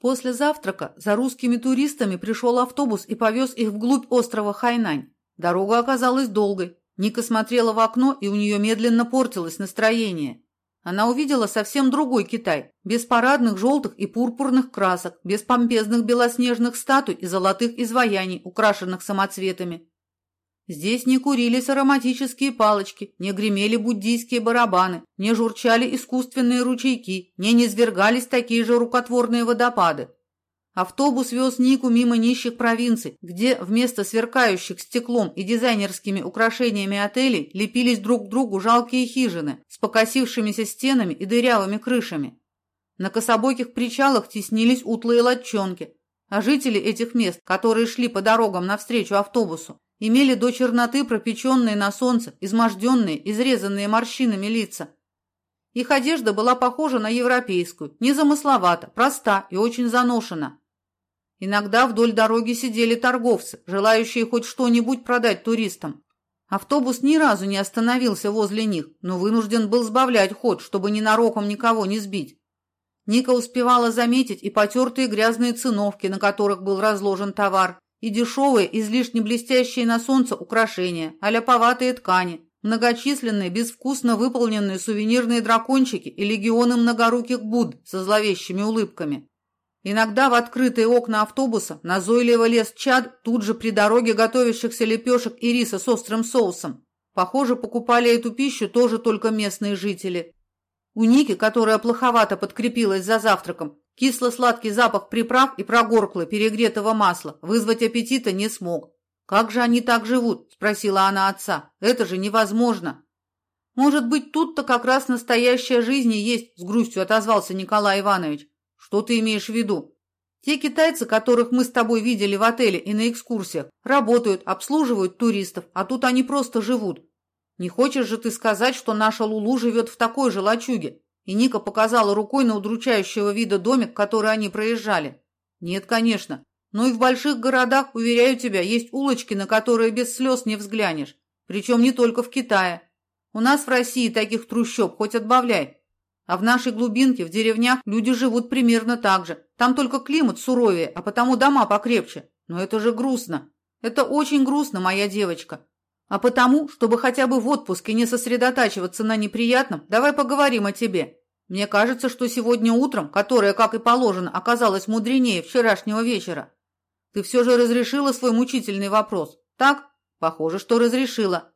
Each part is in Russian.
После завтрака за русскими туристами пришел автобус и повез их вглубь острова Хайнань. Дорога оказалась долгой. Ника смотрела в окно, и у нее медленно портилось настроение. Она увидела совсем другой Китай, без парадных желтых и пурпурных красок, без помпезных белоснежных статуй и золотых изваяний, украшенных самоцветами. Здесь не курились ароматические палочки, не гремели буддийские барабаны, не журчали искусственные ручейки, не низвергались такие же рукотворные водопады. Автобус вез Нику мимо нищих провинций, где вместо сверкающих стеклом и дизайнерскими украшениями отелей лепились друг к другу жалкие хижины с покосившимися стенами и дырявыми крышами. На кособоких причалах теснились утлые лодчонки, а жители этих мест, которые шли по дорогам навстречу автобусу, имели до черноты пропеченные на солнце, изможденные, изрезанные морщинами лица. Их одежда была похожа на европейскую, незамысловата, проста и очень заношена. Иногда вдоль дороги сидели торговцы, желающие хоть что-нибудь продать туристам. Автобус ни разу не остановился возле них, но вынужден был сбавлять ход, чтобы ненароком никого не сбить. Ника успевала заметить и потертые грязные циновки, на которых был разложен товар, и дешевые, излишне блестящие на солнце украшения, а ляповатые ткани, многочисленные, безвкусно выполненные сувенирные дракончики и легионы многоруких Будд со зловещими улыбками. Иногда в открытые окна автобуса назойливо лез чад тут же при дороге готовящихся лепешек и риса с острым соусом. Похоже, покупали эту пищу тоже только местные жители. У Ники, которая плоховато подкрепилась за завтраком, кисло-сладкий запах приправ и прогоркло перегретого масла вызвать аппетита не смог. «Как же они так живут?» – спросила она отца. «Это же невозможно!» «Может быть, тут-то как раз настоящая жизнь и есть», – с грустью отозвался Николай Иванович. Что ты имеешь в виду? Те китайцы, которых мы с тобой видели в отеле и на экскурсиях, работают, обслуживают туристов, а тут они просто живут. Не хочешь же ты сказать, что наша Лулу живет в такой же лачуге? И Ника показала рукой на удручающего вида домик, который они проезжали. Нет, конечно. Но и в больших городах, уверяю тебя, есть улочки, на которые без слез не взглянешь. Причем не только в Китае. У нас в России таких трущоб хоть отбавляй. А в нашей глубинке, в деревнях, люди живут примерно так же. Там только климат суровее, а потому дома покрепче. Но это же грустно. Это очень грустно, моя девочка. А потому, чтобы хотя бы в отпуске не сосредотачиваться на неприятном, давай поговорим о тебе. Мне кажется, что сегодня утром, которое, как и положено, оказалось мудренее вчерашнего вечера, ты все же разрешила свой мучительный вопрос. Так? Похоже, что разрешила.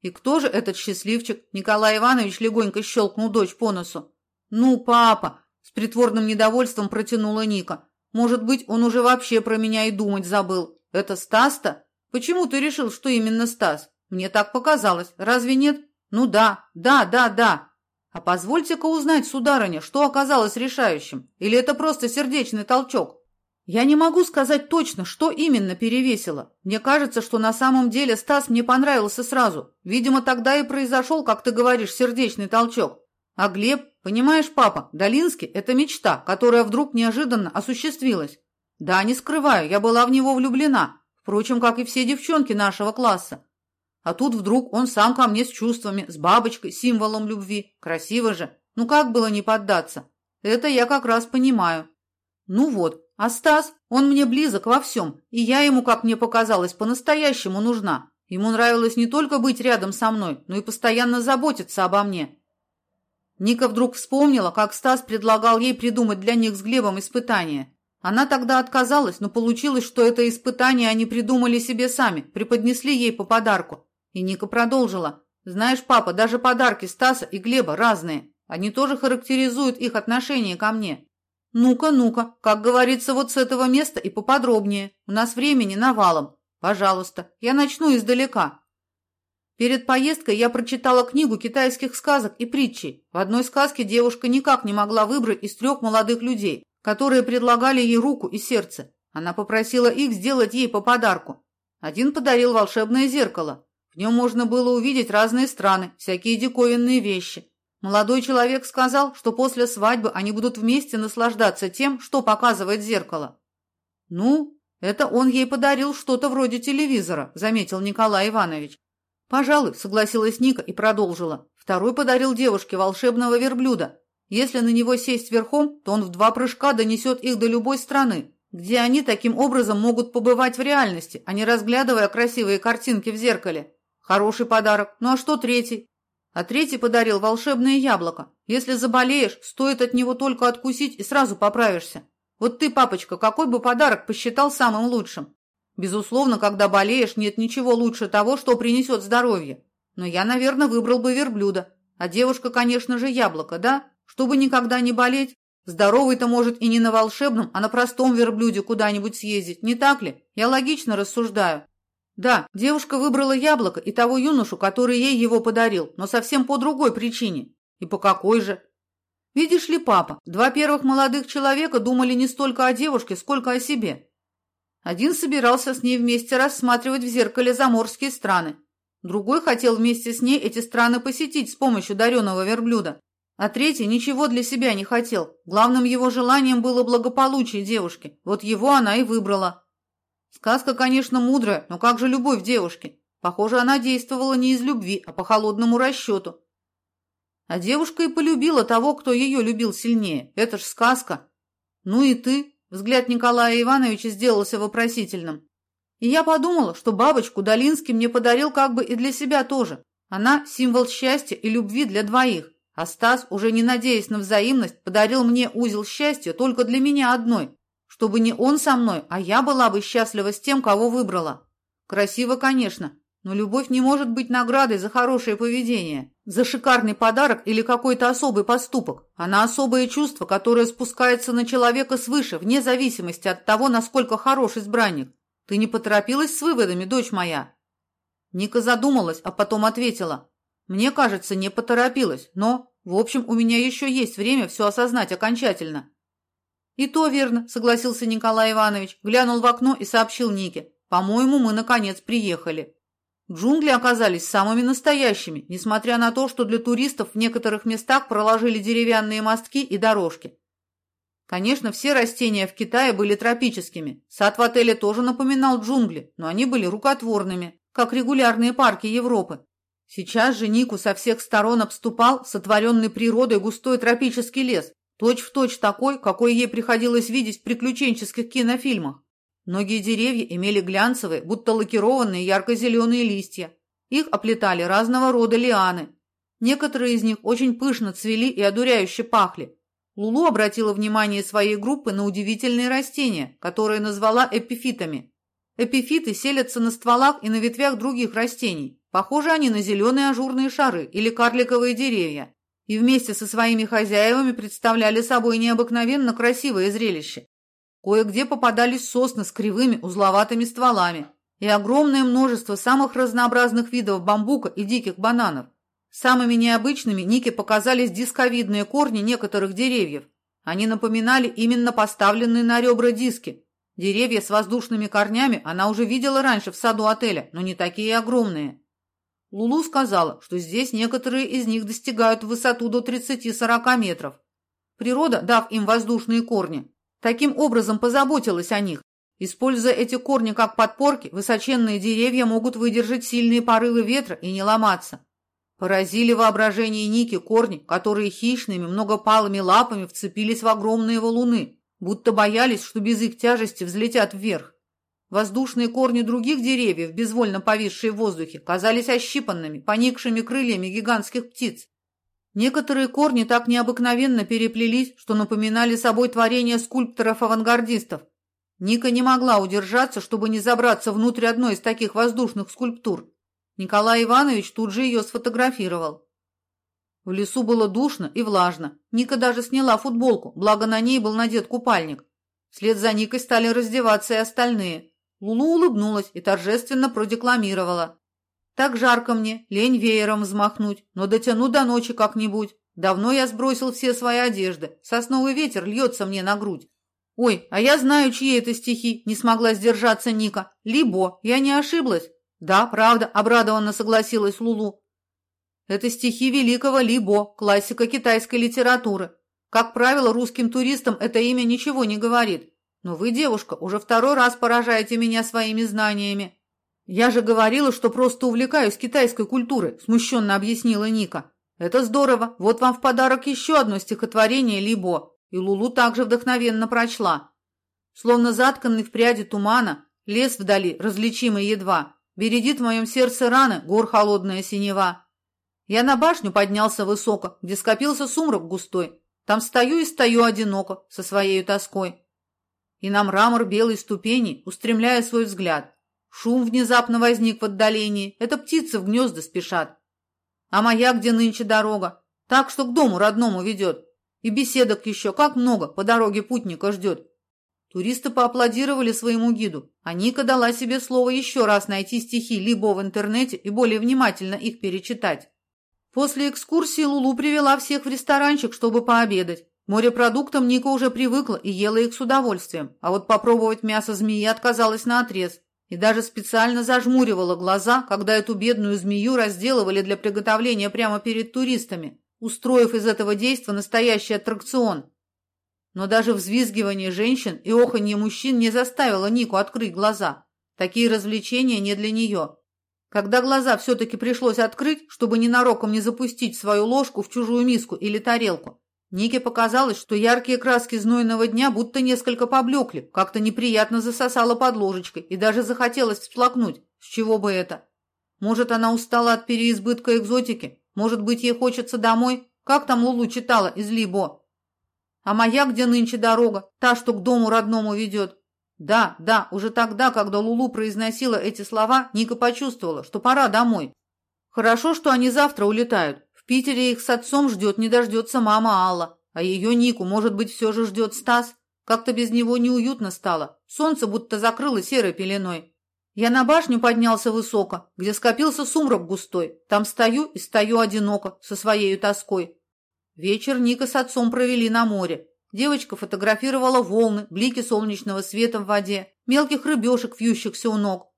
И кто же этот счастливчик? Николай Иванович легонько щелкнул дочь по носу. Ну, папа, с притворным недовольством протянула Ника. Может быть, он уже вообще про меня и думать забыл. Это Стас-то? Почему ты решил, что именно Стас? Мне так показалось. Разве нет? Ну да, да, да, да. А позвольте-ка узнать, сударыня, что оказалось решающим? Или это просто сердечный толчок? Я не могу сказать точно, что именно перевесило. Мне кажется, что на самом деле Стас мне понравился сразу. Видимо, тогда и произошел, как ты говоришь, сердечный толчок. А Глеб, понимаешь, папа, Долинский – это мечта, которая вдруг неожиданно осуществилась. Да, не скрываю, я была в него влюблена. Впрочем, как и все девчонки нашего класса. А тут вдруг он сам ко мне с чувствами, с бабочкой, символом любви. Красиво же. Ну как было не поддаться? Это я как раз понимаю. Ну вот, а Стас, он мне близок во всем, и я ему, как мне показалось, по-настоящему нужна. Ему нравилось не только быть рядом со мной, но и постоянно заботиться обо мне. Ника вдруг вспомнила, как Стас предлагал ей придумать для них с Глебом испытание. Она тогда отказалась, но получилось, что это испытание они придумали себе сами, преподнесли ей по подарку. И Ника продолжила. «Знаешь, папа, даже подарки Стаса и Глеба разные. Они тоже характеризуют их отношение ко мне. «Ну-ка, ну-ка, как говорится, вот с этого места и поподробнее. У нас времени навалом. Пожалуйста, я начну издалека». Перед поездкой я прочитала книгу китайских сказок и притчей. В одной сказке девушка никак не могла выбрать из трех молодых людей, которые предлагали ей руку и сердце. Она попросила их сделать ей по подарку. Один подарил волшебное зеркало. В нем можно было увидеть разные страны, всякие диковинные вещи. Молодой человек сказал, что после свадьбы они будут вместе наслаждаться тем, что показывает зеркало. «Ну, это он ей подарил что-то вроде телевизора», – заметил Николай Иванович. «Пожалуй», – согласилась Ника и продолжила. «Второй подарил девушке волшебного верблюда. Если на него сесть верхом, то он в два прыжка донесет их до любой страны, где они таким образом могут побывать в реальности, а не разглядывая красивые картинки в зеркале. Хороший подарок. Ну а что третий? А третий подарил волшебное яблоко. Если заболеешь, стоит от него только откусить и сразу поправишься. Вот ты, папочка, какой бы подарок посчитал самым лучшим? Безусловно, когда болеешь, нет ничего лучше того, что принесет здоровье. Но я, наверное, выбрал бы верблюда. А девушка, конечно же, яблоко, да? Чтобы никогда не болеть. Здоровый-то может и не на волшебном, а на простом верблюде куда-нибудь съездить, не так ли? Я логично рассуждаю. Да, девушка выбрала яблоко и того юношу, который ей его подарил, но совсем по другой причине. И по какой же? Видишь ли, папа, два первых молодых человека думали не столько о девушке, сколько о себе. Один собирался с ней вместе рассматривать в зеркале заморские страны. Другой хотел вместе с ней эти страны посетить с помощью дареного верблюда. А третий ничего для себя не хотел. Главным его желанием было благополучие девушки. Вот его она и выбрала. Сказка, конечно, мудрая, но как же любовь девушки? Похоже, она действовала не из любви, а по холодному расчету. А девушка и полюбила того, кто ее любил сильнее. Это ж сказка. Ну и ты? Взгляд Николая Ивановича сделался вопросительным. И я подумала, что бабочку Долинский мне подарил как бы и для себя тоже. Она – символ счастья и любви для двоих. А Стас, уже не надеясь на взаимность, подарил мне узел счастья только для меня одной. Чтобы не он со мной, а я была бы счастлива с тем, кого выбрала. Красиво, конечно, но любовь не может быть наградой за хорошее поведение, за шикарный подарок или какой-то особый поступок. Она особое чувство, которое спускается на человека свыше, вне зависимости от того, насколько хорош избранник. Ты не поторопилась с выводами, дочь моя?» Ника задумалась, а потом ответила. «Мне кажется, не поторопилась, но, в общем, у меня еще есть время все осознать окончательно». «И то верно», — согласился Николай Иванович, глянул в окно и сообщил Нике. «По-моему, мы, наконец, приехали». Джунгли оказались самыми настоящими, несмотря на то, что для туристов в некоторых местах проложили деревянные мостки и дорожки. Конечно, все растения в Китае были тропическими. Сад в отеле тоже напоминал джунгли, но они были рукотворными, как регулярные парки Европы. Сейчас же Нику со всех сторон обступал сотворенный природой густой тропический лес, точь-в-точь точь такой, какой ей приходилось видеть в приключенческих кинофильмах. Многие деревья имели глянцевые, будто лакированные ярко-зеленые листья. Их оплетали разного рода лианы. Некоторые из них очень пышно цвели и одуряюще пахли. Лулу обратила внимание своей группы на удивительные растения, которые назвала эпифитами. Эпифиты селятся на стволах и на ветвях других растений. Похожи они на зеленые ажурные шары или карликовые деревья. И вместе со своими хозяевами представляли собой необыкновенно красивое зрелище. Кое-где попадались сосны с кривыми узловатыми стволами и огромное множество самых разнообразных видов бамбука и диких бананов. Самыми необычными Нике показались дисковидные корни некоторых деревьев. Они напоминали именно поставленные на ребра диски. Деревья с воздушными корнями она уже видела раньше в саду отеля, но не такие огромные. Лулу сказала, что здесь некоторые из них достигают высоту до 30-40 метров. Природа, дав им воздушные корни, Таким образом позаботилась о них. Используя эти корни как подпорки, высоченные деревья могут выдержать сильные порывы ветра и не ломаться. Поразили воображение Ники корни, которые хищными многопалыми лапами вцепились в огромные валуны, будто боялись, что без их тяжести взлетят вверх. Воздушные корни других деревьев, безвольно повисшие в воздухе, казались ощипанными, поникшими крыльями гигантских птиц. Некоторые корни так необыкновенно переплелись, что напоминали собой творение скульпторов-авангардистов. Ника не могла удержаться, чтобы не забраться внутрь одной из таких воздушных скульптур. Николай Иванович тут же ее сфотографировал. В лесу было душно и влажно. Ника даже сняла футболку, благо на ней был надет купальник. Вслед за Никой стали раздеваться и остальные. Лулу улыбнулась и торжественно продекламировала. Так жарко мне, лень веером взмахнуть, но дотяну до ночи как-нибудь. Давно я сбросил все свои одежды, сосновый ветер льется мне на грудь. Ой, а я знаю, чьи это стихи, не смогла сдержаться Ника. Либо, я не ошиблась. Да, правда, обрадованно согласилась Лулу. Это стихи великого Либо, классика китайской литературы. Как правило, русским туристам это имя ничего не говорит. Но вы, девушка, уже второй раз поражаете меня своими знаниями. «Я же говорила, что просто увлекаюсь китайской культурой», – смущенно объяснила Ника. Это здорово. Вот вам в подарок еще одно стихотворение Либо. И Лулу также вдохновенно прочла. Словно затканный в пряди тумана, лес вдали, различимый едва, бередит в моем сердце раны гор холодная синева. Я на башню поднялся высоко, где скопился сумрак густой. Там стою и стою одиноко, со своей тоской. И на мрамор белой ступени устремляя свой взгляд. Шум внезапно возник в отдалении. Это птицы в гнезда спешат. А моя где нынче дорога? Так, что к дому родному ведет. И беседок еще как много по дороге путника ждет. Туристы поаплодировали своему гиду, а Ника дала себе слово еще раз найти стихи либо в интернете и более внимательно их перечитать. После экскурсии Лулу привела всех в ресторанчик, чтобы пообедать. Морепродуктам Ника уже привыкла и ела их с удовольствием, а вот попробовать мясо змеи отказалась наотрез и даже специально зажмуривала глаза, когда эту бедную змею разделывали для приготовления прямо перед туристами, устроив из этого действа настоящий аттракцион. Но даже взвизгивание женщин и оханье мужчин не заставило Нику открыть глаза. Такие развлечения не для нее. Когда глаза все-таки пришлось открыть, чтобы ненароком не запустить свою ложку в чужую миску или тарелку, Нике показалось, что яркие краски знойного дня будто несколько поблекли, как-то неприятно засосало под ложечкой и даже захотелось всплакнуть. С чего бы это? Может, она устала от переизбытка экзотики? Может быть, ей хочется домой? Как там Лулу читала из Либо? А моя где нынче дорога? Та, что к дому родному ведет. Да, да, уже тогда, когда Лулу произносила эти слова, Ника почувствовала, что пора домой. Хорошо, что они завтра улетают. Питере их с отцом ждет, не дождется мама Алла. А ее Нику, может быть, все же ждет Стас. Как-то без него неуютно стало. Солнце будто закрыло серой пеленой. Я на башню поднялся высоко, где скопился сумрак густой. Там стою и стою одиноко, со своей тоской. Вечер Ника с отцом провели на море. Девочка фотографировала волны, блики солнечного света в воде, мелких рыбешек, вьющихся у ног.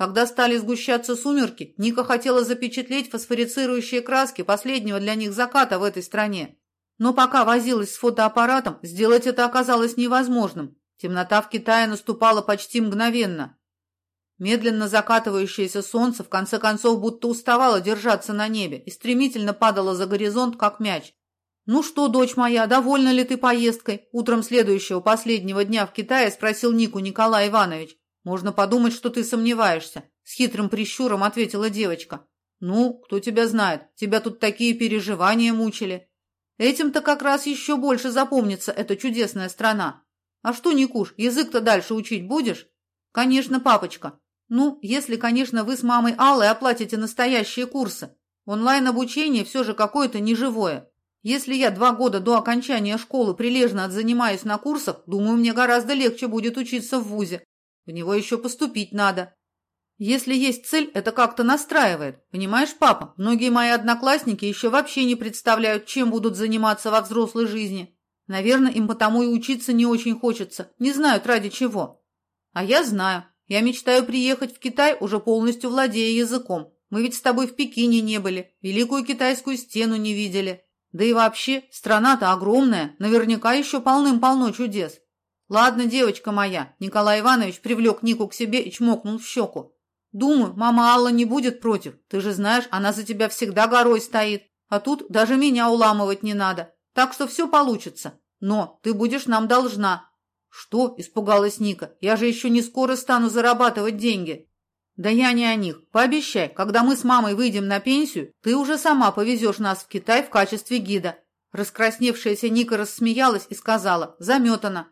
Когда стали сгущаться сумерки, Ника хотела запечатлеть фосфорицирующие краски последнего для них заката в этой стране. Но пока возилась с фотоаппаратом, сделать это оказалось невозможным. Темнота в Китае наступала почти мгновенно. Медленно закатывающееся солнце в конце концов будто уставало держаться на небе и стремительно падало за горизонт, как мяч. «Ну что, дочь моя, довольна ли ты поездкой?» Утром следующего последнего дня в Китае спросил Нику Николай Иванович. «Можно подумать, что ты сомневаешься», — с хитрым прищуром ответила девочка. «Ну, кто тебя знает, тебя тут такие переживания мучили. Этим-то как раз еще больше запомнится эта чудесная страна. А что, Никуш, язык-то дальше учить будешь?» «Конечно, папочка. Ну, если, конечно, вы с мамой Аллой оплатите настоящие курсы. Онлайн-обучение все же какое-то неживое. Если я два года до окончания школы прилежно отзанимаюсь на курсах, думаю, мне гораздо легче будет учиться в ВУЗе. В него еще поступить надо. Если есть цель, это как-то настраивает. Понимаешь, папа, многие мои одноклассники еще вообще не представляют, чем будут заниматься во взрослой жизни. Наверное, им потому и учиться не очень хочется, не знают ради чего. А я знаю. Я мечтаю приехать в Китай, уже полностью владея языком. Мы ведь с тобой в Пекине не были, Великую Китайскую стену не видели. Да и вообще, страна-то огромная, наверняка еще полным-полно чудес. Ладно, девочка моя, Николай Иванович привлек Нику к себе и чмокнул в щеку. Думаю, мама Алла не будет против. Ты же знаешь, она за тебя всегда горой стоит. А тут даже меня уламывать не надо. Так что все получится. Но ты будешь нам должна. Что? Испугалась Ника. Я же еще не скоро стану зарабатывать деньги. «Да я не о них. Пообещай, когда мы с мамой выйдем на пенсию, ты уже сама повезешь нас в Китай в качестве гида». Раскрасневшаяся Ника рассмеялась и сказала «Заметана».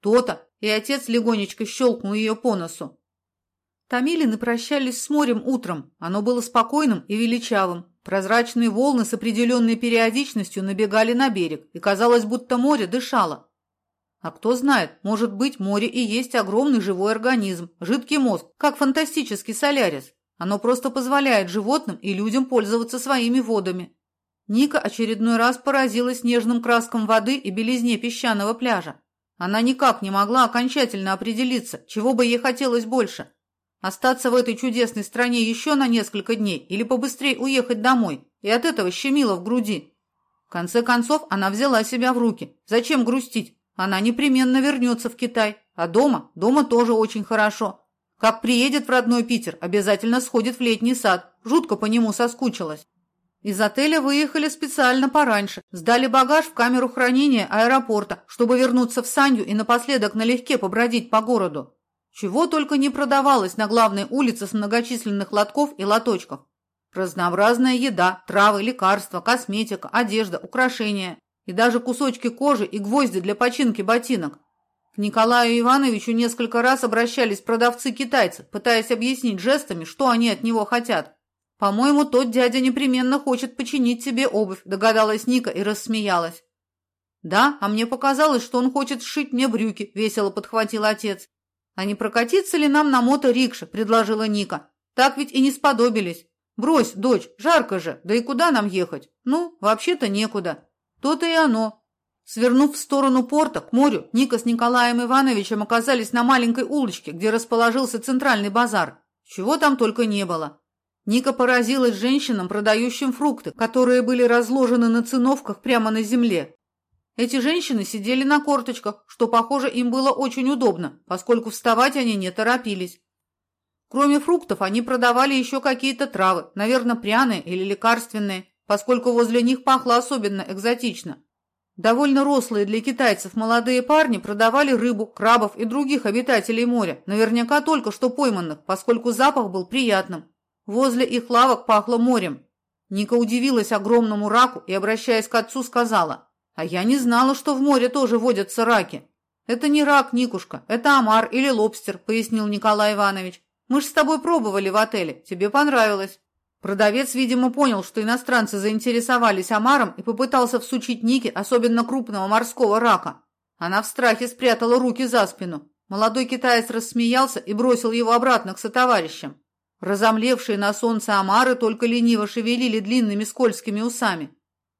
«То-то!» И отец легонечко щелкнул ее по носу. Томилины прощались с морем утром. Оно было спокойным и величавым. Прозрачные волны с определенной периодичностью набегали на берег, и казалось, будто море дышало. А кто знает, может быть, море и есть огромный живой организм, жидкий мозг, как фантастический солярис. Оно просто позволяет животным и людям пользоваться своими водами. Ника очередной раз поразилась нежным краскам воды и белизне песчаного пляжа. Она никак не могла окончательно определиться, чего бы ей хотелось больше. Остаться в этой чудесной стране еще на несколько дней или побыстрее уехать домой, и от этого щемило в груди. В конце концов, она взяла себя в руки. Зачем грустить? Она непременно вернется в Китай. А дома? Дома тоже очень хорошо. Как приедет в родной Питер, обязательно сходит в летний сад. Жутко по нему соскучилась. Из отеля выехали специально пораньше, сдали багаж в камеру хранения аэропорта, чтобы вернуться в Санью и напоследок налегке побродить по городу. Чего только не продавалось на главной улице с многочисленных лотков и лоточков. Разнообразная еда, травы, лекарства, косметика, одежда, украшения и даже кусочки кожи и гвозди для починки ботинок. К Николаю Ивановичу несколько раз обращались продавцы-китайцы, пытаясь объяснить жестами, что они от него хотят. «По-моему, тот дядя непременно хочет починить себе обувь», догадалась Ника и рассмеялась. «Да, а мне показалось, что он хочет сшить мне брюки», весело подхватил отец. «А не прокатиться ли нам на мото-рикше?» предложила Ника. «Так ведь и не сподобились. Брось, дочь, жарко же, да и куда нам ехать? Ну, вообще-то некуда». То-то и оно. Свернув в сторону порта, к морю, Ника с Николаем Ивановичем оказались на маленькой улочке, где расположился центральный базар. Чего там только не было. Ника поразилась женщинам, продающим фрукты, которые были разложены на циновках прямо на земле. Эти женщины сидели на корточках, что, похоже, им было очень удобно, поскольку вставать они не торопились. Кроме фруктов, они продавали еще какие-то травы, наверное, пряные или лекарственные, поскольку возле них пахло особенно экзотично. Довольно рослые для китайцев молодые парни продавали рыбу, крабов и других обитателей моря, наверняка только что пойманных, поскольку запах был приятным. Возле их лавок пахло морем. Ника удивилась огромному раку и, обращаясь к отцу, сказала, «А я не знала, что в море тоже водятся раки». «Это не рак, Никушка, это омар или лобстер», — пояснил Николай Иванович. «Мы ж с тобой пробовали в отеле, тебе понравилось». Продавец, видимо, понял, что иностранцы заинтересовались омаром и попытался всучить Нике особенно крупного морского рака. Она в страхе спрятала руки за спину. Молодой китаец рассмеялся и бросил его обратно к сотоварищам. Разомлевшие на солнце омары только лениво шевелили длинными скользкими усами.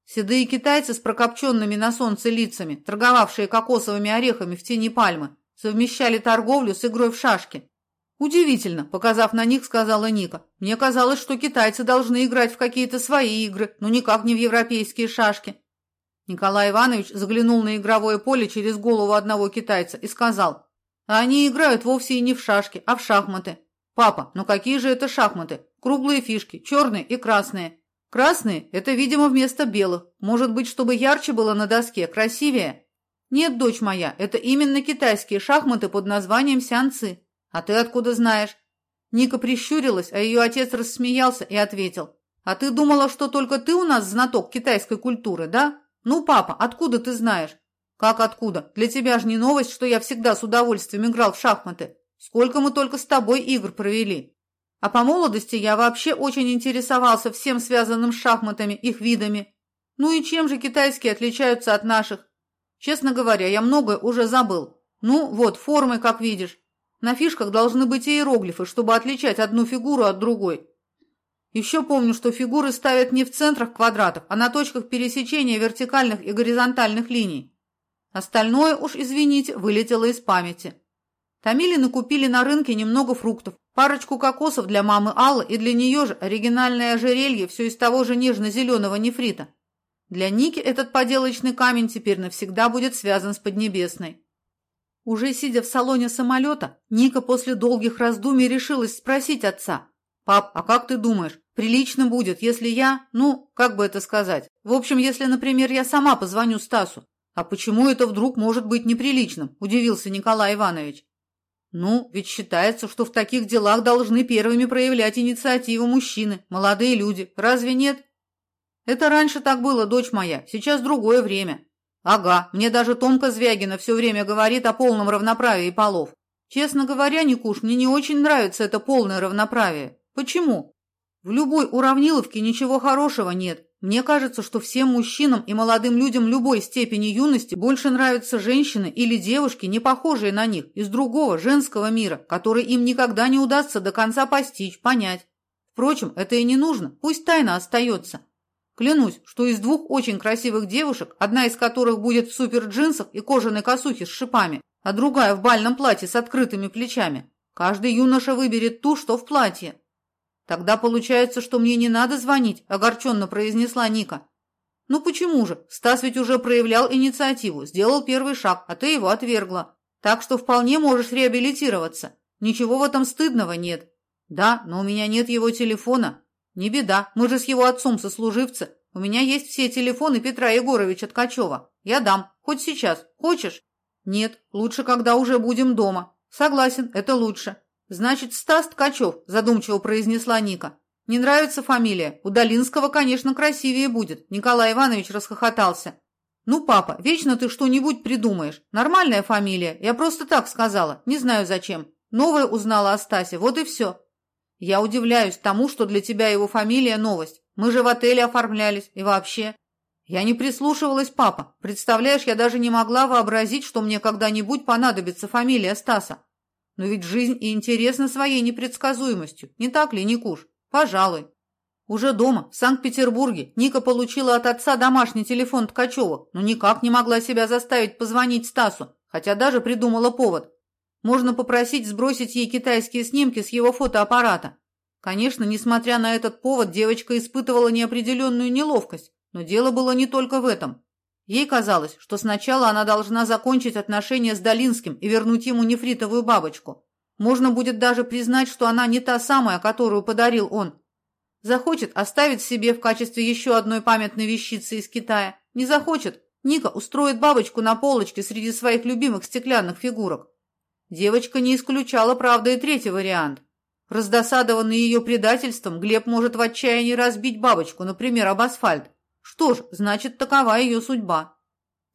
Седые китайцы с прокопченными на солнце лицами, торговавшие кокосовыми орехами в тени пальмы, совмещали торговлю с игрой в шашки. «Удивительно», — показав на них, сказала Ника. «Мне казалось, что китайцы должны играть в какие-то свои игры, но никак не в европейские шашки». Николай Иванович заглянул на игровое поле через голову одного китайца и сказал, «А они играют вовсе и не в шашки, а в шахматы. Папа, ну какие же это шахматы? Круглые фишки, черные и красные. Красные – это, видимо, вместо белых. Может быть, чтобы ярче было на доске, красивее? Нет, дочь моя, это именно китайские шахматы под названием сянцы. А ты откуда знаешь? Ника прищурилась, а ее отец рассмеялся и ответил. А ты думала, что только ты у нас знаток китайской культуры, да? Ну, папа, откуда ты знаешь? Как откуда? Для тебя же не новость, что я всегда с удовольствием играл в шахматы. Сколько мы только с тобой игр провели. А по молодости я вообще очень интересовался всем связанным с шахматами, их видами. Ну и чем же китайские отличаются от наших? Честно говоря, я многое уже забыл. Ну, вот, формы, как видишь. На фишках должны быть иероглифы, чтобы отличать одну фигуру от другой. Еще помню, что фигуры ставят не в центрах квадратов, а на точках пересечения вертикальных и горизонтальных линий. Остальное, уж извините, вылетело из памяти. Томилины купили на рынке немного фруктов, парочку кокосов для мамы Аллы и для нее же оригинальное ожерелье все из того же нежно-зеленого нефрита. Для Ники этот поделочный камень теперь навсегда будет связан с Поднебесной. Уже сидя в салоне самолета, Ника после долгих раздумий решилась спросить отца. «Пап, а как ты думаешь, прилично будет, если я, ну, как бы это сказать? В общем, если, например, я сама позвоню Стасу. А почему это вдруг может быть неприличным?» – удивился Николай Иванович. «Ну, ведь считается, что в таких делах должны первыми проявлять инициативу мужчины, молодые люди. Разве нет?» «Это раньше так было, дочь моя, сейчас другое время. Ага, мне даже Томка Звягина все время говорит о полном равноправии полов. Честно говоря, Никуш, мне не очень нравится это полное равноправие. Почему? В любой уравниловке ничего хорошего нет. Мне кажется, что всем мужчинам и молодым людям любой степени юности больше нравятся женщины или девушки, не похожие на них, из другого женского мира, который им никогда не удастся до конца постичь, понять. Впрочем, это и не нужно, пусть тайна остается. Клянусь, что из двух очень красивых девушек, одна из которых будет в супер-джинсах и кожаной косухе с шипами, а другая в бальном платье с открытыми плечами, каждый юноша выберет ту, что в платье. Тогда получается, что мне не надо звонить, огорченно произнесла Ника. Ну почему же? Стас ведь уже проявлял инициативу, сделал первый шаг, а ты его отвергла. Так что вполне можешь реабилитироваться. Ничего в этом стыдного нет. Да, но у меня нет его телефона. Не беда, мы же с его отцом сослуживцы. У меня есть все телефоны Петра Егоровича Ткачева. Я дам. Хоть сейчас. Хочешь? Нет, лучше, когда уже будем дома. Согласен, это лучше. Значит, Стас Ткачев, задумчиво произнесла Ника. Не нравится фамилия? У Долинского, конечно, красивее будет. Николай Иванович расхохотался. Ну, папа, вечно ты что-нибудь придумаешь. Нормальная фамилия. Я просто так сказала. Не знаю зачем. Новая узнала о Стасе. Вот и все. Я удивляюсь тому, что для тебя его фамилия новость. Мы же в отеле оформлялись. И вообще. Я не прислушивалась, папа. Представляешь, я даже не могла вообразить, что мне когда-нибудь понадобится фамилия Стаса. Но ведь жизнь и интересна своей непредсказуемостью. Не так ли, Никуш? Пожалуй. Уже дома, в Санкт-Петербурге, Ника получила от отца домашний телефон Ткачева, но никак не могла себя заставить позвонить Стасу, хотя даже придумала повод. Можно попросить сбросить ей китайские снимки с его фотоаппарата. Конечно, несмотря на этот повод, девочка испытывала неопределенную неловкость, но дело было не только в этом. Ей казалось, что сначала она должна закончить отношения с Долинским и вернуть ему нефритовую бабочку. Можно будет даже признать, что она не та самая, которую подарил он. Захочет оставить себе в качестве еще одной памятной вещицы из Китая. Не захочет. Ника устроит бабочку на полочке среди своих любимых стеклянных фигурок. Девочка не исключала, правда, и третий вариант. Раздосадованный ее предательством, Глеб может в отчаянии разбить бабочку, например, об асфальт. Что ж, значит, такова ее судьба.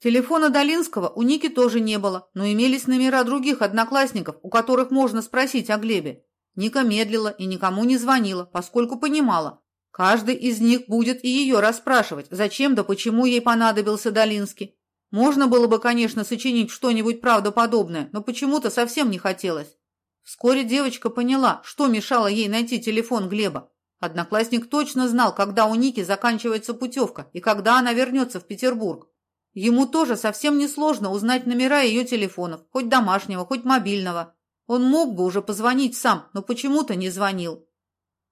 Телефона Долинского у Ники тоже не было, но имелись номера других одноклассников, у которых можно спросить о Глебе. Ника медлила и никому не звонила, поскольку понимала, каждый из них будет и ее расспрашивать, зачем да почему ей понадобился Долинский. Можно было бы, конечно, сочинить что-нибудь правдоподобное, но почему-то совсем не хотелось. Вскоре девочка поняла, что мешало ей найти телефон Глеба. Одноклассник точно знал, когда у Ники заканчивается путевка и когда она вернется в Петербург. Ему тоже совсем несложно узнать номера ее телефонов, хоть домашнего, хоть мобильного. Он мог бы уже позвонить сам, но почему-то не звонил.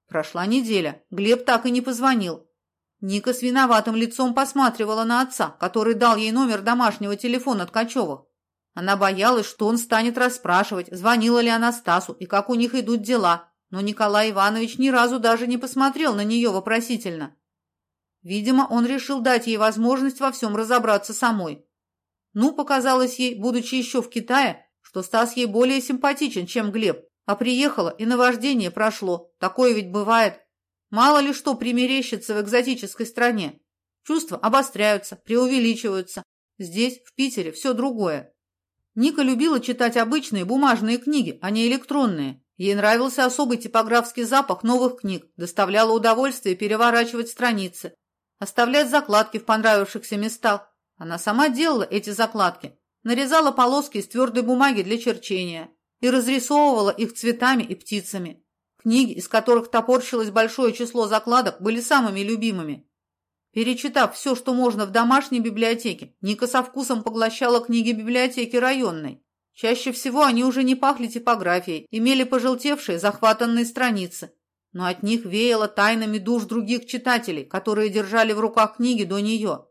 Прошла неделя. Глеб так и не позвонил. Ника с виноватым лицом посматривала на отца, который дал ей номер домашнего телефона Ткачевых. Она боялась, что он станет расспрашивать, звонила ли она Стасу и как у них идут дела, но Николай Иванович ни разу даже не посмотрел на нее вопросительно. Видимо, он решил дать ей возможность во всем разобраться самой. Ну, показалось ей, будучи еще в Китае, что Стас ей более симпатичен, чем Глеб, а приехала и наваждение прошло. Такое ведь бывает. Мало ли что примерещится в экзотической стране. Чувства обостряются, преувеличиваются. Здесь, в Питере, все другое. Ника любила читать обычные бумажные книги, а не электронные. Ей нравился особый типографский запах новых книг, доставляло удовольствие переворачивать страницы, оставлять закладки в понравившихся местах. Она сама делала эти закладки, нарезала полоски из твердой бумаги для черчения и разрисовывала их цветами и птицами. Книги, из которых топорщилось большое число закладок, были самыми любимыми. Перечитав все, что можно в домашней библиотеке, Ника со вкусом поглощала книги библиотеки районной. Чаще всего они уже не пахли типографией, имели пожелтевшие, захватанные страницы, но от них веяло тайнами душ других читателей, которые держали в руках книги до нее.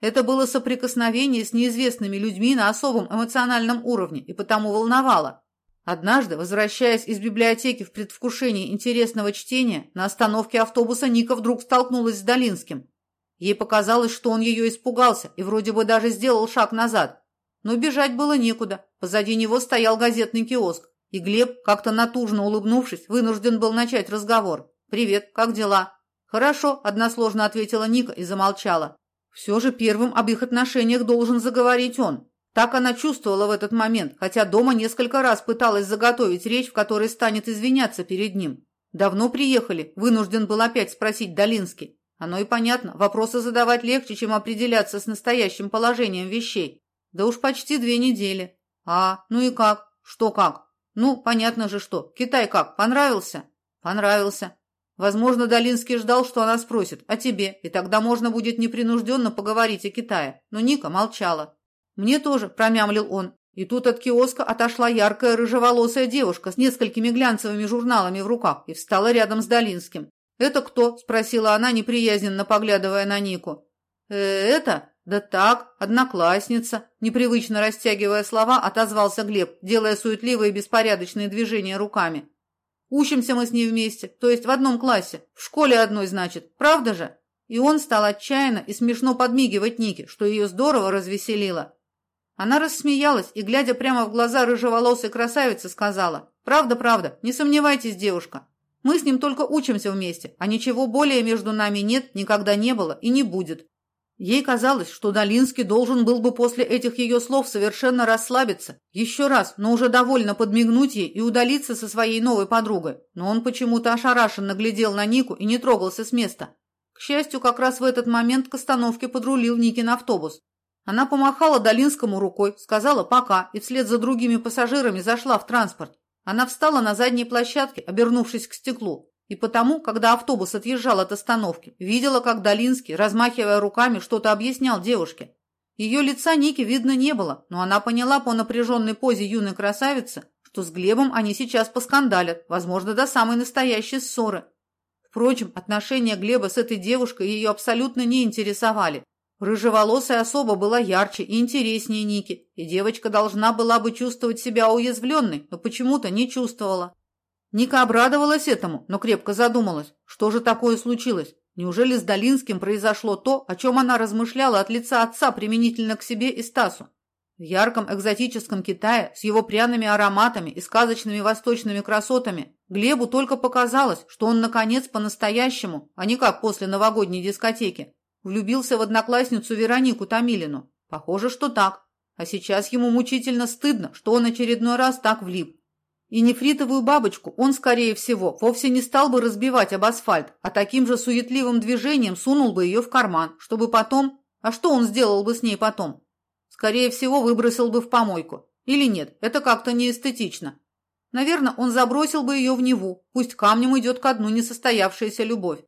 Это было соприкосновение с неизвестными людьми на особом эмоциональном уровне и потому волновало. Однажды, возвращаясь из библиотеки в предвкушении интересного чтения, на остановке автобуса Ника вдруг столкнулась с Долинским. Ей показалось, что он ее испугался и вроде бы даже сделал шаг назад. Но бежать было некуда. Позади него стоял газетный киоск. И Глеб, как-то натужно улыбнувшись, вынужден был начать разговор. «Привет, как дела?» «Хорошо», – односложно ответила Ника и замолчала. Все же первым об их отношениях должен заговорить он. Так она чувствовала в этот момент, хотя дома несколько раз пыталась заготовить речь, в которой станет извиняться перед ним. «Давно приехали?» – вынужден был опять спросить Долинский. Оно и понятно, вопросы задавать легче, чем определяться с настоящим положением вещей. Да уж почти две недели. А, ну и как? Что как? Ну, понятно же что. Китай как, понравился? Понравился. Возможно, Долинский ждал, что она спросит о тебе, и тогда можно будет непринужденно поговорить о Китае. Но Ника молчала. Мне тоже, промямлил он. И тут от киоска отошла яркая рыжеволосая девушка с несколькими глянцевыми журналами в руках и встала рядом с Долинским. «Это кто?» – спросила она, неприязненно поглядывая на Нику. «Э, «Это? Да так, одноклассница», – непривычно растягивая слова, отозвался Глеб, делая суетливые беспорядочные движения руками. Учимся мы с ней вместе, то есть в одном классе, в школе одной, значит, правда же?» И он стал отчаянно и смешно подмигивать Нике, что ее здорово развеселило. Она рассмеялась и, глядя прямо в глаза рыжеволосой красавицы, сказала, «Правда, правда, не сомневайтесь, девушка. Мы с ним только учимся вместе, а ничего более между нами нет, никогда не было и не будет». Ей казалось, что Долинский должен был бы после этих ее слов совершенно расслабиться, еще раз, но уже довольно подмигнуть ей и удалиться со своей новой подругой. Но он почему-то ошарашенно глядел на Нику и не трогался с места. К счастью, как раз в этот момент к остановке подрулил Никин автобус. Она помахала Долинскому рукой, сказала «пока» и вслед за другими пассажирами зашла в транспорт. Она встала на задней площадке, обернувшись к стеклу, и потому, когда автобус отъезжал от остановки, видела, как Долинский, размахивая руками, что-то объяснял девушке. Ее лица Ники видно не было, но она поняла по напряженной позе юной красавицы, что с Глебом они сейчас поскандалят, возможно, до самой настоящей ссоры. Впрочем, отношения Глеба с этой девушкой ее абсолютно не интересовали. Рыжеволосая особа была ярче и интереснее Ники, и девочка должна была бы чувствовать себя уязвленной, но почему-то не чувствовала. Ника обрадовалась этому, но крепко задумалась, что же такое случилось. Неужели с Долинским произошло то, о чем она размышляла от лица отца применительно к себе и Стасу? В ярком экзотическом Китае с его пряными ароматами и сказочными восточными красотами Глебу только показалось, что он, наконец, по-настоящему, а не как после новогодней дискотеки, Влюбился в одноклассницу Веронику Томилину. Похоже, что так. А сейчас ему мучительно стыдно, что он очередной раз так влип. И нефритовую бабочку он, скорее всего, вовсе не стал бы разбивать об асфальт, а таким же суетливым движением сунул бы ее в карман, чтобы потом... А что он сделал бы с ней потом? Скорее всего, выбросил бы в помойку. Или нет, это как-то неэстетично. Наверное, он забросил бы ее в Неву, пусть камнем идет ко дну несостоявшаяся любовь.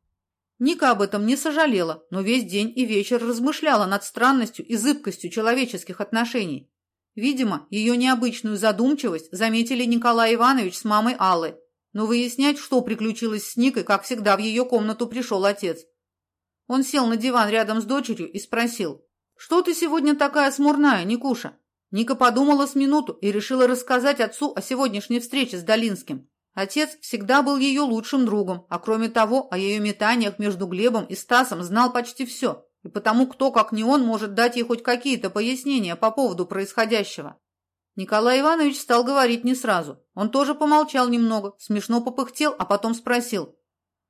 Ника об этом не сожалела, но весь день и вечер размышляла над странностью и зыбкостью человеческих отношений. Видимо, ее необычную задумчивость заметили Николай Иванович с мамой Аллы, но выяснять, что приключилось с Никой, как всегда, в ее комнату пришел отец. Он сел на диван рядом с дочерью и спросил, «Что ты сегодня такая смурная, Никуша?» Ника подумала с минуту и решила рассказать отцу о сегодняшней встрече с Долинским. Отец всегда был ее лучшим другом, а кроме того, о ее метаниях между Глебом и Стасом знал почти все, и потому кто, как не он, может дать ей хоть какие-то пояснения по поводу происходящего. Николай Иванович стал говорить не сразу. Он тоже помолчал немного, смешно попыхтел, а потом спросил.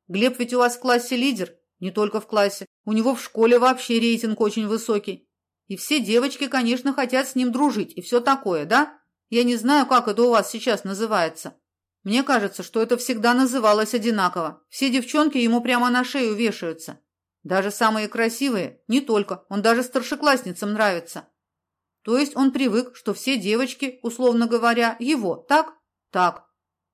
«Глеб ведь у вас в классе лидер?» «Не только в классе. У него в школе вообще рейтинг очень высокий. И все девочки, конечно, хотят с ним дружить и все такое, да? Я не знаю, как это у вас сейчас называется». Мне кажется, что это всегда называлось одинаково. Все девчонки ему прямо на шею вешаются. Даже самые красивые, не только, он даже старшеклассницам нравится. То есть он привык, что все девочки, условно говоря, его, так? Так.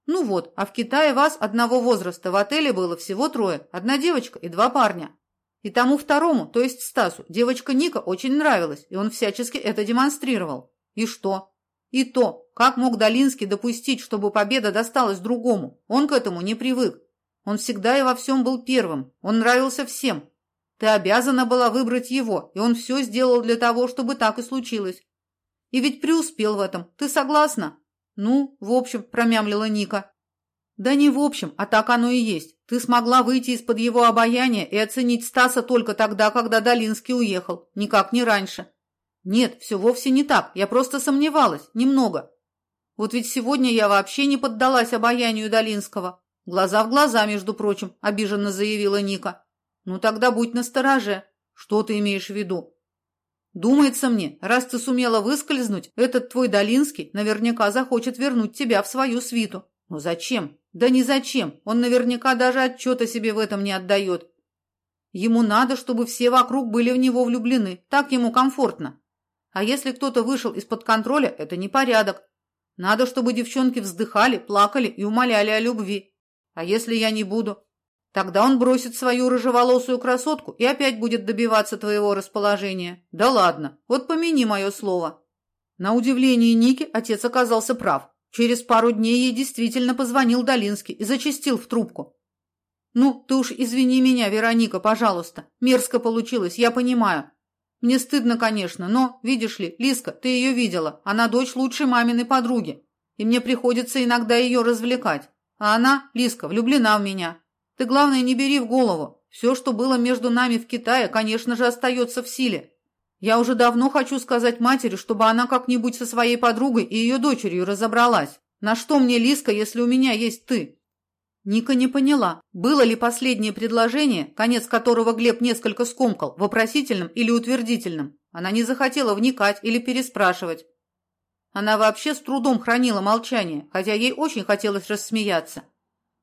Ну вот, а в Китае вас одного возраста в отеле было всего трое, одна девочка и два парня. И тому второму, то есть Стасу, девочка Ника очень нравилась, и он всячески это демонстрировал. И что? И то, как мог Долинский допустить, чтобы победа досталась другому? Он к этому не привык. Он всегда и во всем был первым. Он нравился всем. Ты обязана была выбрать его, и он все сделал для того, чтобы так и случилось. И ведь преуспел в этом. Ты согласна? Ну, в общем, промямлила Ника. Да не в общем, а так оно и есть. Ты смогла выйти из-под его обаяния и оценить Стаса только тогда, когда Долинский уехал, никак не раньше. Нет, все вовсе не так. Я просто сомневалась, немного. Вот ведь сегодня я вообще не поддалась обаянию Долинского. Глаза в глаза, между прочим, обиженно заявила Ника. Ну тогда будь настороже. Что ты имеешь в виду? Думается мне, раз ты сумела выскользнуть, этот твой Долинский наверняка захочет вернуть тебя в свою свиту. Но зачем? Да не зачем. Он наверняка даже отчета себе в этом не отдает. Ему надо, чтобы все вокруг были в него влюблены. Так ему комфортно. А если кто-то вышел из-под контроля, это не порядок. Надо, чтобы девчонки вздыхали, плакали и умоляли о любви. А если я не буду? Тогда он бросит свою рыжеволосую красотку и опять будет добиваться твоего расположения. Да ладно, вот помяни мое слово. На удивление Ники отец оказался прав. Через пару дней ей действительно позвонил Долинский и зачастил в трубку. «Ну, ты уж извини меня, Вероника, пожалуйста. Мерзко получилось, я понимаю. Мне стыдно, конечно, но, видишь ли, Лиска, ты ее видела. Она дочь лучшей маминой подруги. И мне приходится иногда ее развлекать. А она, Лиска, влюблена в меня. Ты, главное, не бери в голову. Все, что было между нами в Китае, конечно же, остается в силе. Я уже давно хочу сказать матери, чтобы она как-нибудь со своей подругой и ее дочерью разобралась. На что мне Лиска, если у меня есть ты? Ника не поняла, было ли последнее предложение, конец которого Глеб несколько скомкал, вопросительным или утвердительным. Она не захотела вникать или переспрашивать. Она вообще с трудом хранила молчание, хотя ей очень хотелось рассмеяться.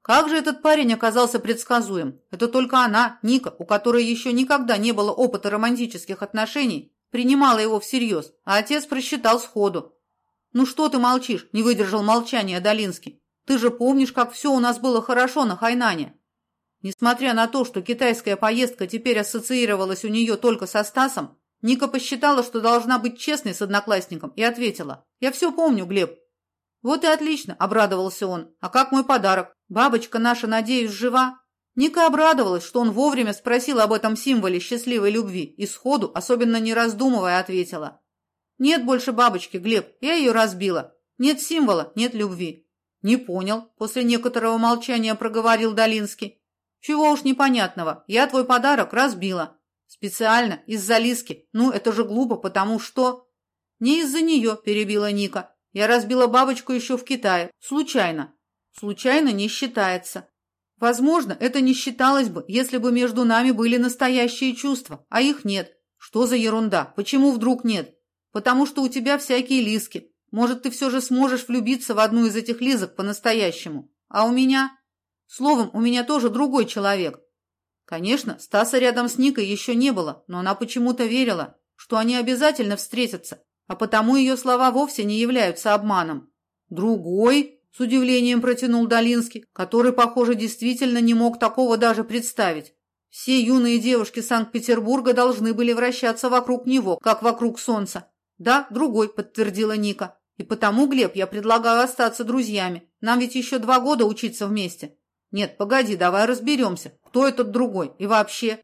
Как же этот парень оказался предсказуем? Это только она, Ника, у которой еще никогда не было опыта романтических отношений, принимала его всерьез, а отец просчитал сходу. «Ну что ты молчишь?» – не выдержал молчания Долинский. «Ты же помнишь, как все у нас было хорошо на Хайнане?» Несмотря на то, что китайская поездка теперь ассоциировалась у нее только со Стасом, Ника посчитала, что должна быть честной с одноклассником, и ответила. «Я все помню, Глеб». «Вот и отлично», – обрадовался он. «А как мой подарок? Бабочка наша, надеюсь, жива?» Ника обрадовалась, что он вовремя спросил об этом символе счастливой любви и сходу, особенно не раздумывая, ответила. «Нет больше бабочки, Глеб, я ее разбила. Нет символа, нет любви». «Не понял», – после некоторого молчания проговорил Долинский. «Чего уж непонятного, я твой подарок разбила. Специально, из-за Лиски. Ну, это же глупо, потому что...» «Не из-за нее», – перебила Ника. «Я разбила бабочку еще в Китае. Случайно». «Случайно не считается. Возможно, это не считалось бы, если бы между нами были настоящие чувства, а их нет. Что за ерунда? Почему вдруг нет? Потому что у тебя всякие лиски. Может, ты все же сможешь влюбиться в одну из этих лизок по-настоящему. А у меня? Словом, у меня тоже другой человек. Конечно, Стаса рядом с Никой еще не было, но она почему-то верила, что они обязательно встретятся, а потому ее слова вовсе не являются обманом. Другой? С удивлением протянул Долинский, который, похоже, действительно не мог такого даже представить. Все юные девушки Санкт-Петербурга должны были вращаться вокруг него, как вокруг солнца. «Да, другой», — подтвердила Ника. «И потому, Глеб, я предлагаю остаться друзьями. Нам ведь еще два года учиться вместе». «Нет, погоди, давай разберемся. Кто этот другой? И вообще...»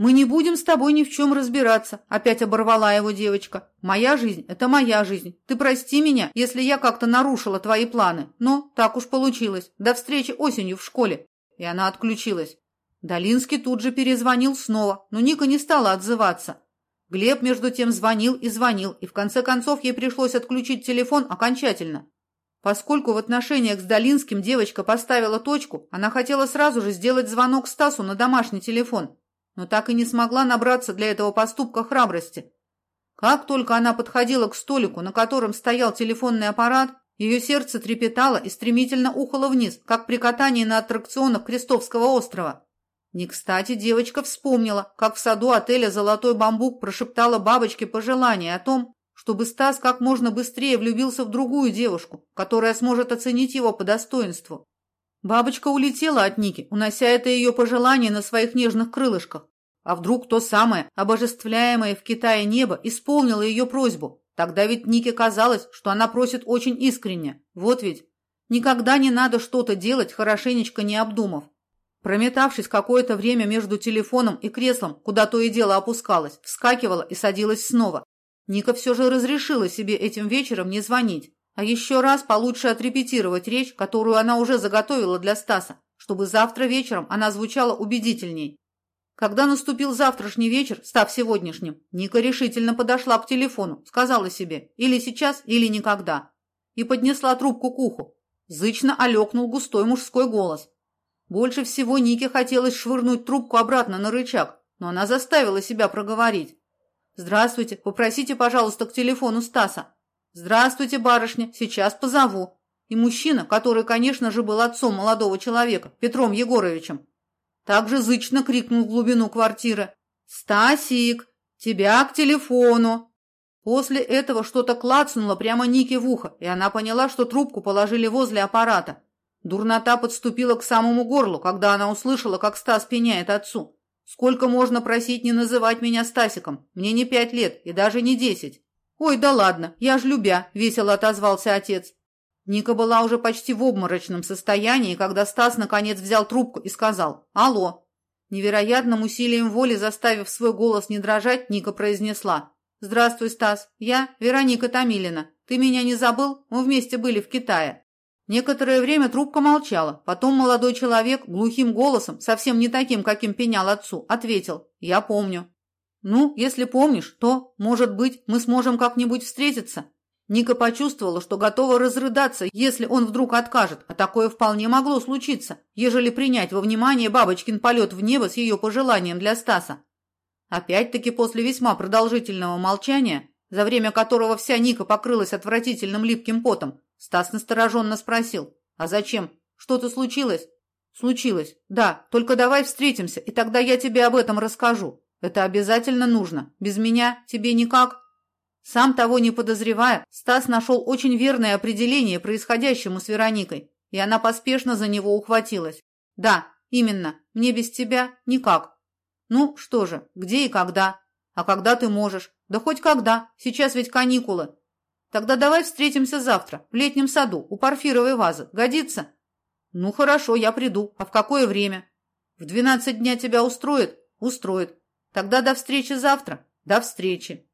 «Мы не будем с тобой ни в чем разбираться», — опять оборвала его девочка. «Моя жизнь — это моя жизнь. Ты прости меня, если я как-то нарушила твои планы. Но так уж получилось. До встречи осенью в школе». И она отключилась. Долинский тут же перезвонил снова, но Ника не стала отзываться. Глеб между тем звонил и звонил, и в конце концов ей пришлось отключить телефон окончательно. Поскольку в отношениях с Долинским девочка поставила точку, она хотела сразу же сделать звонок Стасу на домашний телефон, но так и не смогла набраться для этого поступка храбрости. Как только она подходила к столику, на котором стоял телефонный аппарат, ее сердце трепетало и стремительно ухало вниз, как при катании на аттракционах Крестовского острова. Не кстати девочка вспомнила, как в саду отеля «Золотой бамбук» прошептала бабочке пожелание о том, чтобы Стас как можно быстрее влюбился в другую девушку, которая сможет оценить его по достоинству. Бабочка улетела от Ники, унося это ее пожелание на своих нежных крылышках. А вдруг то самое, обожествляемое в Китае небо, исполнило ее просьбу? Тогда ведь Нике казалось, что она просит очень искренне. Вот ведь. Никогда не надо что-то делать, хорошенечко не обдумав. Прометавшись какое-то время между телефоном и креслом, куда то и дело опускалась, вскакивала и садилась снова. Ника все же разрешила себе этим вечером не звонить, а еще раз получше отрепетировать речь, которую она уже заготовила для Стаса, чтобы завтра вечером она звучала убедительней. Когда наступил завтрашний вечер, став сегодняшним, Ника решительно подошла к телефону, сказала себе «или сейчас, или никогда» и поднесла трубку к уху. Зычно олекнул густой мужской голос. Больше всего Нике хотелось швырнуть трубку обратно на рычаг, но она заставила себя проговорить. «Здравствуйте, попросите, пожалуйста, к телефону Стаса». «Здравствуйте, барышня, сейчас позову». И мужчина, который, конечно же, был отцом молодого человека, Петром Егоровичем, также зычно крикнул в глубину квартиры. «Стасик, тебя к телефону!» После этого что-то клацнуло прямо Нике в ухо, и она поняла, что трубку положили возле аппарата. Дурнота подступила к самому горлу, когда она услышала, как Стас пеняет отцу. «Сколько можно просить не называть меня Стасиком? Мне не пять лет и даже не десять». «Ой, да ладно, я ж любя», — весело отозвался отец. Ника была уже почти в обморочном состоянии, когда Стас наконец взял трубку и сказал «Алло». Невероятным усилием воли, заставив свой голос не дрожать, Ника произнесла «Здравствуй, Стас. Я Вероника Томилина. Ты меня не забыл? Мы вместе были в Китае». Некоторое время трубка молчала. Потом молодой человек глухим голосом, совсем не таким, каким пенял отцу, ответил «Я помню». «Ну, если помнишь, то, может быть, мы сможем как-нибудь встретиться?» Ника почувствовала, что готова разрыдаться, если он вдруг откажет, а такое вполне могло случиться, ежели принять во внимание бабочкин полет в небо с ее пожеланием для Стаса. Опять-таки после весьма продолжительного молчания, за время которого вся Ника покрылась отвратительным липким потом, Стас настороженно спросил, «А зачем? Что-то случилось?» «Случилось, да, только давай встретимся, и тогда я тебе об этом расскажу. Это обязательно нужно. Без меня тебе никак». Сам того не подозревая, Стас нашел очень верное определение происходящему с Вероникой, и она поспешно за него ухватилась. «Да, именно, мне без тебя никак». «Ну, что же, где и когда? А когда ты можешь? Да хоть когда, сейчас ведь каникулы. Тогда давай встретимся завтра, в летнем саду, у парфировой вазы. Годится?» «Ну, хорошо, я приду. А в какое время?» «В двенадцать дня тебя устроит?» «Устроит. Тогда до встречи завтра. До встречи».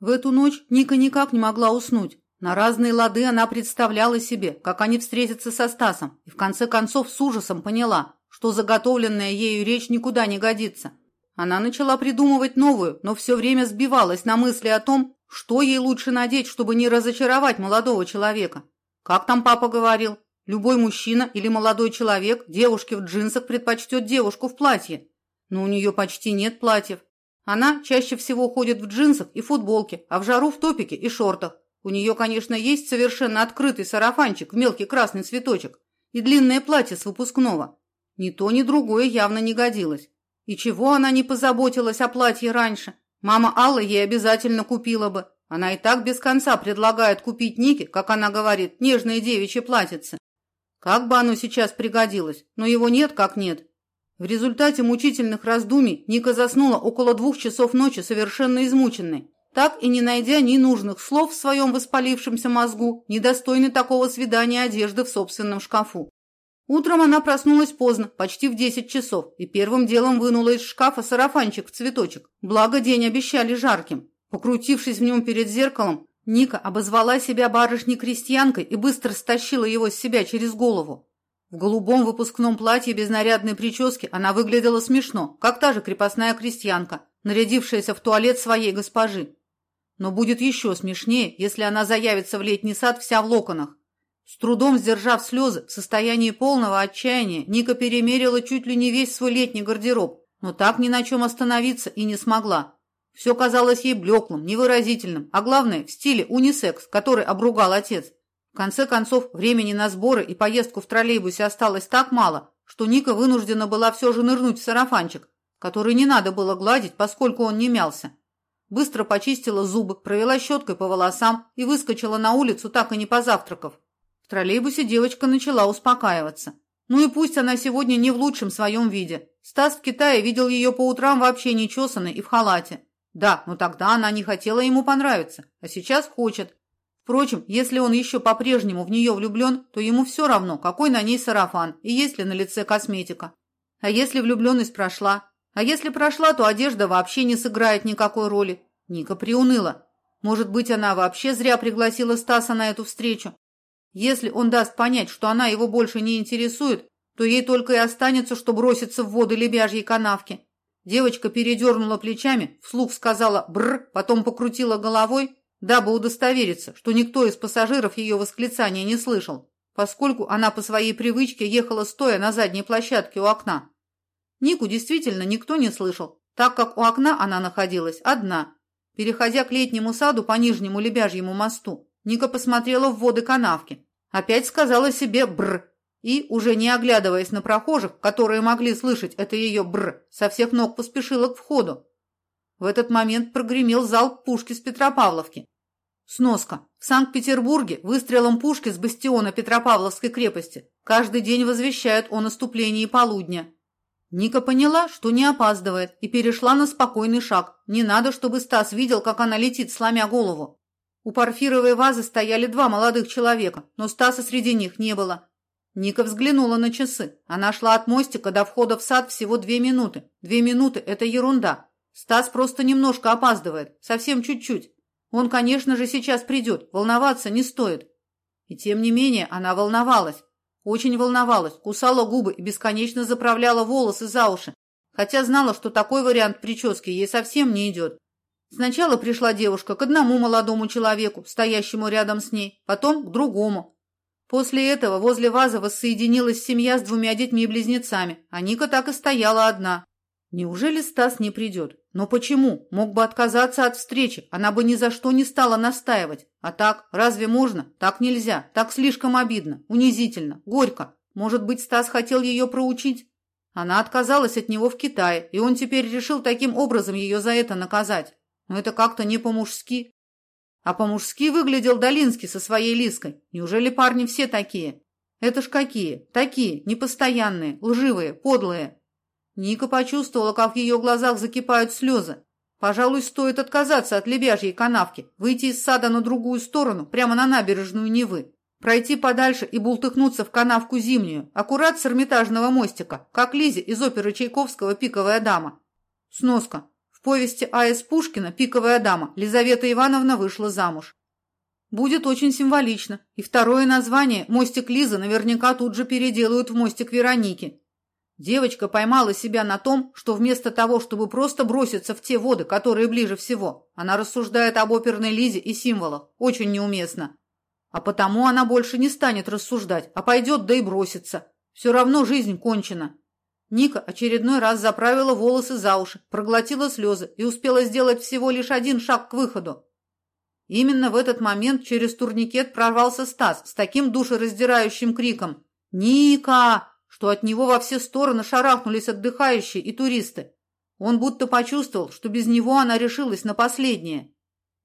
В эту ночь Ника никак не могла уснуть. На разные лады она представляла себе, как они встретятся со Стасом, и в конце концов с ужасом поняла, что заготовленная ею речь никуда не годится. Она начала придумывать новую, но все время сбивалась на мысли о том, что ей лучше надеть, чтобы не разочаровать молодого человека. Как там папа говорил? Любой мужчина или молодой человек девушке в джинсах предпочтет девушку в платье. Но у нее почти нет платьев. Она чаще всего ходит в джинсах и футболке, а в жару в топике и шортах. У нее, конечно, есть совершенно открытый сарафанчик в мелкий красный цветочек и длинное платье с выпускного. Ни то, ни другое явно не годилось. И чего она не позаботилась о платье раньше? Мама Алла ей обязательно купила бы. Она и так без конца предлагает купить Нике, как она говорит, нежное девичье платьице. Как бы оно сейчас пригодилось, но его нет как нет. В результате мучительных раздумий Ника заснула около двух часов ночи совершенно измученной, так и не найдя ни нужных слов в своем воспалившемся мозгу, ни достойной такого свидания одежды в собственном шкафу. Утром она проснулась поздно, почти в десять часов, и первым делом вынула из шкафа сарафанчик в цветочек. Благо день обещали жарким. Покрутившись в нем перед зеркалом, Ника обозвала себя барышней-крестьянкой и быстро стащила его с себя через голову. В голубом выпускном платье без нарядной прически она выглядела смешно, как та же крепостная крестьянка, нарядившаяся в туалет своей госпожи. Но будет еще смешнее, если она заявится в летний сад вся в локонах. С трудом сдержав слезы, в состоянии полного отчаяния, Ника перемерила чуть ли не весь свой летний гардероб, но так ни на чем остановиться и не смогла. Все казалось ей блеклым, невыразительным, а главное, в стиле унисекс, который обругал отец. Конце концов, времени на сборы и поездку в троллейбусе осталось так мало, что Ника вынуждена была все же нырнуть в сарафанчик, который не надо было гладить, поскольку он не мялся. Быстро почистила зубы, провела щеткой по волосам и выскочила на улицу, так и не позавтракав. В троллейбусе девочка начала успокаиваться. Ну и пусть она сегодня не в лучшем своем виде. Стас в Китае видел ее по утрам вообще нечесанной и в халате. Да, но тогда она не хотела ему понравиться, а сейчас хочет. Впрочем, если он еще по-прежнему в нее влюблен, то ему все равно, какой на ней сарафан и есть ли на лице косметика. А если влюбленность прошла? А если прошла, то одежда вообще не сыграет никакой роли. Ника приуныла. Может быть, она вообще зря пригласила Стаса на эту встречу. Если он даст понять, что она его больше не интересует, то ей только и останется, что броситься в воды лебяжьей канавки. Девочка передернула плечами, вслух сказала «бр», потом покрутила головой дабы удостовериться, что никто из пассажиров ее восклицания не слышал, поскольку она по своей привычке ехала стоя на задней площадке у окна. Нику действительно никто не слышал, так как у окна она находилась одна. Переходя к летнему саду по нижнему лебяжьему мосту, Ника посмотрела в воды канавки, опять сказала себе «бр» и, уже не оглядываясь на прохожих, которые могли слышать это ее «бр», со всех ног поспешила к входу. В этот момент прогремел залп пушки с Петропавловки. Сноска. В Санкт-Петербурге выстрелом пушки с бастиона Петропавловской крепости каждый день возвещают о наступлении полудня. Ника поняла, что не опаздывает, и перешла на спокойный шаг. Не надо, чтобы Стас видел, как она летит, сломя голову. У парфировой вазы стояли два молодых человека, но Стаса среди них не было. Ника взглянула на часы. Она шла от мостика до входа в сад всего две минуты. Две минуты – это ерунда. Стас просто немножко опаздывает, совсем чуть-чуть. Он, конечно же, сейчас придет, волноваться не стоит. И тем не менее она волновалась. Очень волновалась, кусала губы и бесконечно заправляла волосы за уши, хотя знала, что такой вариант прически ей совсем не идет. Сначала пришла девушка к одному молодому человеку, стоящему рядом с ней, потом к другому. После этого возле вазы воссоединилась семья с двумя детьми-близнецами, а Ника так и стояла одна. Неужели Стас не придет? Но почему? Мог бы отказаться от встречи, она бы ни за что не стала настаивать. А так, разве можно? Так нельзя, так слишком обидно, унизительно, горько. Может быть, Стас хотел ее проучить? Она отказалась от него в Китае, и он теперь решил таким образом ее за это наказать. Но это как-то не по-мужски. А по-мужски выглядел Долинский со своей Лиской. Неужели парни все такие? Это ж какие? Такие, непостоянные, лживые, подлые. Ника почувствовала, как в ее глазах закипают слезы. Пожалуй, стоит отказаться от лебяжьей канавки, выйти из сада на другую сторону, прямо на набережную Невы, пройти подальше и бултыхнуться в канавку зимнюю, аккурат с Эрмитажного мостика, как Лизе из оперы Чайковского «Пиковая дама». Сноска. В повести А.С. Пушкина «Пиковая дама» Лизавета Ивановна вышла замуж. Будет очень символично. И второе название «Мостик Лизы» наверняка тут же переделают в «Мостик Вероники». Девочка поймала себя на том, что вместо того, чтобы просто броситься в те воды, которые ближе всего, она рассуждает об оперной Лизе и символах. Очень неуместно. А потому она больше не станет рассуждать, а пойдет да и бросится. Все равно жизнь кончена. Ника очередной раз заправила волосы за уши, проглотила слезы и успела сделать всего лишь один шаг к выходу. Именно в этот момент через турникет прорвался Стас с таким душераздирающим криком «Ника!», что от него во все стороны шарахнулись отдыхающие и туристы. Он будто почувствовал, что без него она решилась на последнее.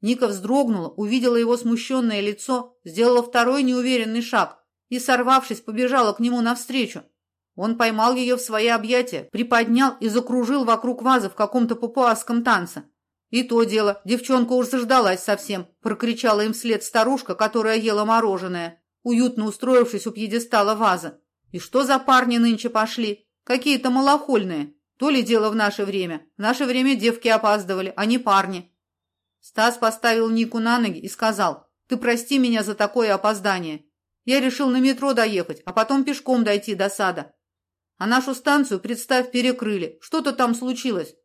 Ника вздрогнула, увидела его смущенное лицо, сделала второй неуверенный шаг и, сорвавшись, побежала к нему навстречу. Он поймал ее в свои объятия, приподнял и закружил вокруг вазы в каком-то папуасском танце. «И то дело, девчонка уж заждалась совсем», – прокричала им вслед старушка, которая ела мороженое, уютно устроившись у пьедестала вазы. «И что за парни нынче пошли? Какие-то малохольные. То ли дело в наше время. В наше время девки опаздывали, а не парни». Стас поставил Нику на ноги и сказал, «Ты прости меня за такое опоздание. Я решил на метро доехать, а потом пешком дойти до сада. А нашу станцию, представь, перекрыли. Что-то там случилось.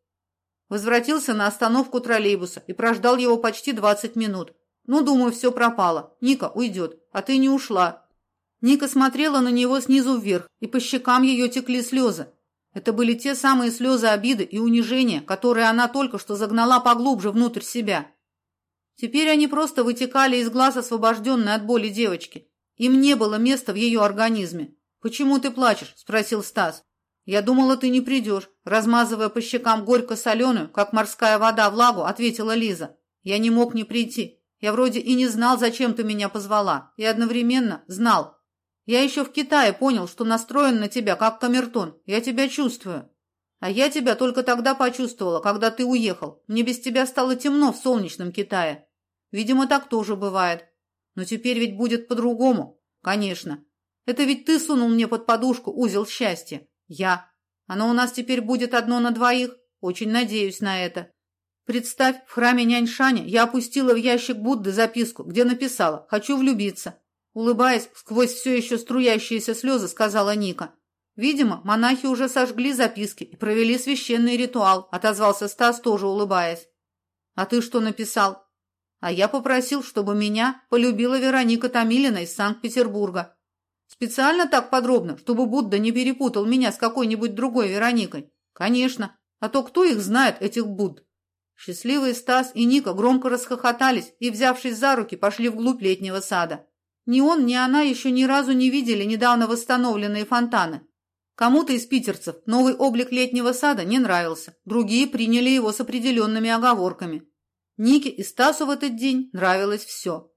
Возвратился на остановку троллейбуса и прождал его почти 20 минут. Ну, думаю, все пропало. Ника уйдет, а ты не ушла. Ника смотрела на него снизу вверх, и по щекам ее текли слезы. Это были те самые слезы обиды и унижения, которые она только что загнала поглубже внутрь себя. Теперь они просто вытекали из глаз освобожденной от боли девочки. Им не было места в ее организме. «Почему ты плачешь?» – спросил Стас. «Я думала, ты не придешь», – размазывая по щекам горько-соленую, как морская вода влагу, ответила Лиза. «Я не мог не прийти. Я вроде и не знал, зачем ты меня позвала, и одновременно знал. Я еще в Китае понял, что настроен на тебя, как камертон. Я тебя чувствую. А я тебя только тогда почувствовала, когда ты уехал. Мне без тебя стало темно в солнечном Китае. Видимо, так тоже бывает. Но теперь ведь будет по-другому. Конечно. Это ведь ты сунул мне под подушку узел счастья. Я. Оно у нас теперь будет одно на двоих. Очень надеюсь на это. Представь, в храме Няньшаня я опустила в ящик Будды записку, где написала «Хочу влюбиться». Улыбаясь сквозь все еще струящиеся слезы, сказала Ника. Видимо, монахи уже сожгли записки и провели священный ритуал, отозвался Стас, тоже улыбаясь. А ты что написал? А я попросил, чтобы меня полюбила Вероника Томилина из Санкт-Петербурга. Специально так подробно, чтобы Будда не перепутал меня с какой-нибудь другой Вероникой? Конечно. А то кто их знает, этих Будд? Счастливый Стас и Ника громко расхохотались и, взявшись за руки, пошли вглубь летнего сада. Ни он, ни она еще ни разу не видели недавно восстановленные фонтаны. Кому-то из питерцев новый облик летнего сада не нравился, другие приняли его с определенными оговорками. Нике и Стасу в этот день нравилось все.